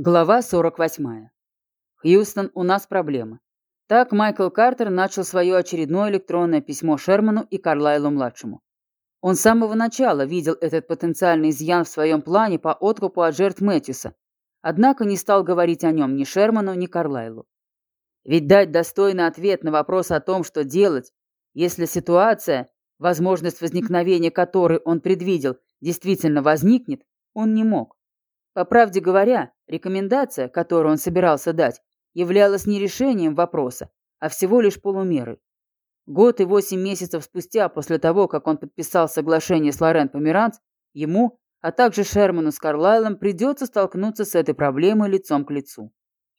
Глава 48. Хьюстон, у нас проблемы. Так Майкл Картер начал свое очередное электронное письмо Шерману и Карлайлу-младшему. Он с самого начала видел этот потенциальный изъян в своем плане по откупу от жертв Мэтьюса, однако не стал говорить о нем ни Шерману, ни Карлайлу. Ведь дать достойный ответ на вопрос о том, что делать, если ситуация, возможность возникновения которой он предвидел, действительно возникнет, он не мог. По правде говоря, рекомендация, которую он собирался дать, являлась не решением вопроса, а всего лишь полумерой. Год и восемь месяцев спустя, после того, как он подписал соглашение с Лорен Померанц, ему, а также Шерману с Карлайлом придется столкнуться с этой проблемой лицом к лицу.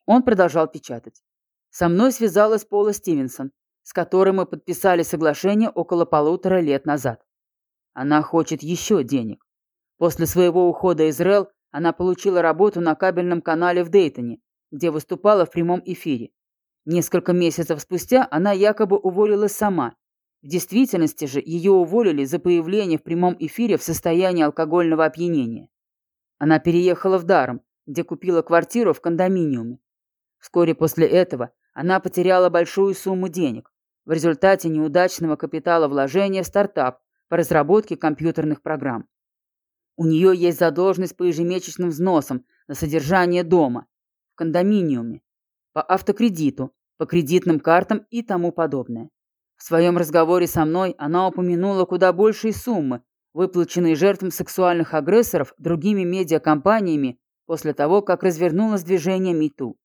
Он продолжал печатать. «Со мной связалась Пола Стивенсон, с которой мы подписали соглашение около полутора лет назад. Она хочет еще денег. После своего ухода из РЭЛ она получила работу на кабельном канале в Дейтоне, где выступала в прямом эфире. Несколько месяцев спустя она якобы уволилась сама. В действительности же ее уволили за появление в прямом эфире в состоянии алкогольного опьянения. Она переехала в Даром, где купила квартиру в кондоминиуме. Вскоре после этого она потеряла большую сумму денег в результате неудачного капитала вложения в стартап по разработке компьютерных программ. У нее есть задолженность по ежемесячным взносам на содержание дома, в кондоминиуме, по автокредиту, по кредитным картам и тому подобное. В своем разговоре со мной она упомянула куда большие суммы, выплаченные жертвам сексуальных агрессоров другими медиакомпаниями после того, как развернулось движение МИТУ.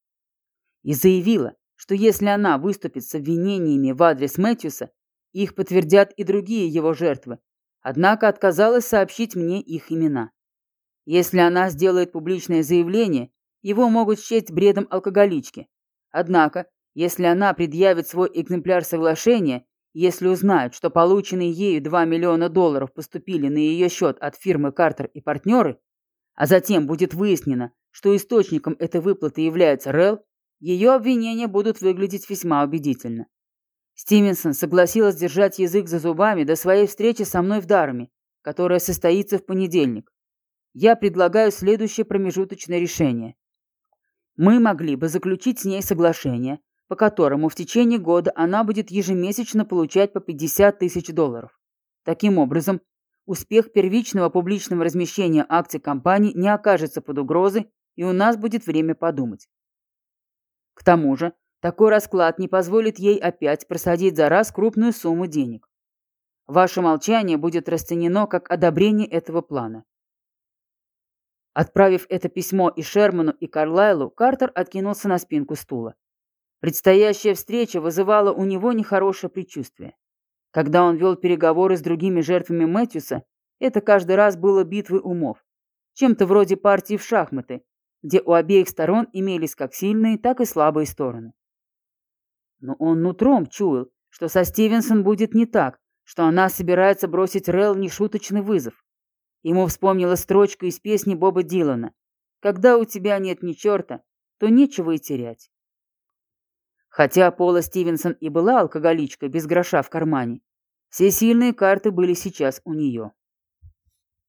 И заявила, что если она выступит с обвинениями в адрес Мэтьюса, их подтвердят и другие его жертвы, однако отказалась сообщить мне их имена. Если она сделает публичное заявление, его могут счесть бредом алкоголички. Однако, если она предъявит свой экземпляр соглашения, если узнают, что полученные ею 2 миллиона долларов поступили на ее счет от фирмы «Картер и партнеры», а затем будет выяснено, что источником этой выплаты является РЭЛ, ее обвинения будут выглядеть весьма убедительно. Стивенсон согласилась держать язык за зубами до своей встречи со мной в Дарме, которая состоится в понедельник. Я предлагаю следующее промежуточное решение. Мы могли бы заключить с ней соглашение, по которому в течение года она будет ежемесячно получать по 50 тысяч долларов. Таким образом, успех первичного публичного размещения акций компании не окажется под угрозой, и у нас будет время подумать. К тому же, такой расклад не позволит ей опять просадить за раз крупную сумму денег. Ваше молчание будет расценено как одобрение этого плана. Отправив это письмо и Шерману, и Карлайлу, Картер откинулся на спинку стула. Предстоящая встреча вызывала у него нехорошее предчувствие. Когда он вел переговоры с другими жертвами Мэтьюса, это каждый раз было битвой умов. Чем-то вроде партии в шахматы, где у обеих сторон имелись как сильные, так и слабые стороны. Но он нутром чуял, что со Стивенсон будет не так, что она собирается бросить Рэл нешуточный вызов. Ему вспомнила строчка из песни Боба Дилана «Когда у тебя нет ни черта, то нечего и терять». Хотя Пола Стивенсон и была алкоголичкой без гроша в кармане, все сильные карты были сейчас у нее.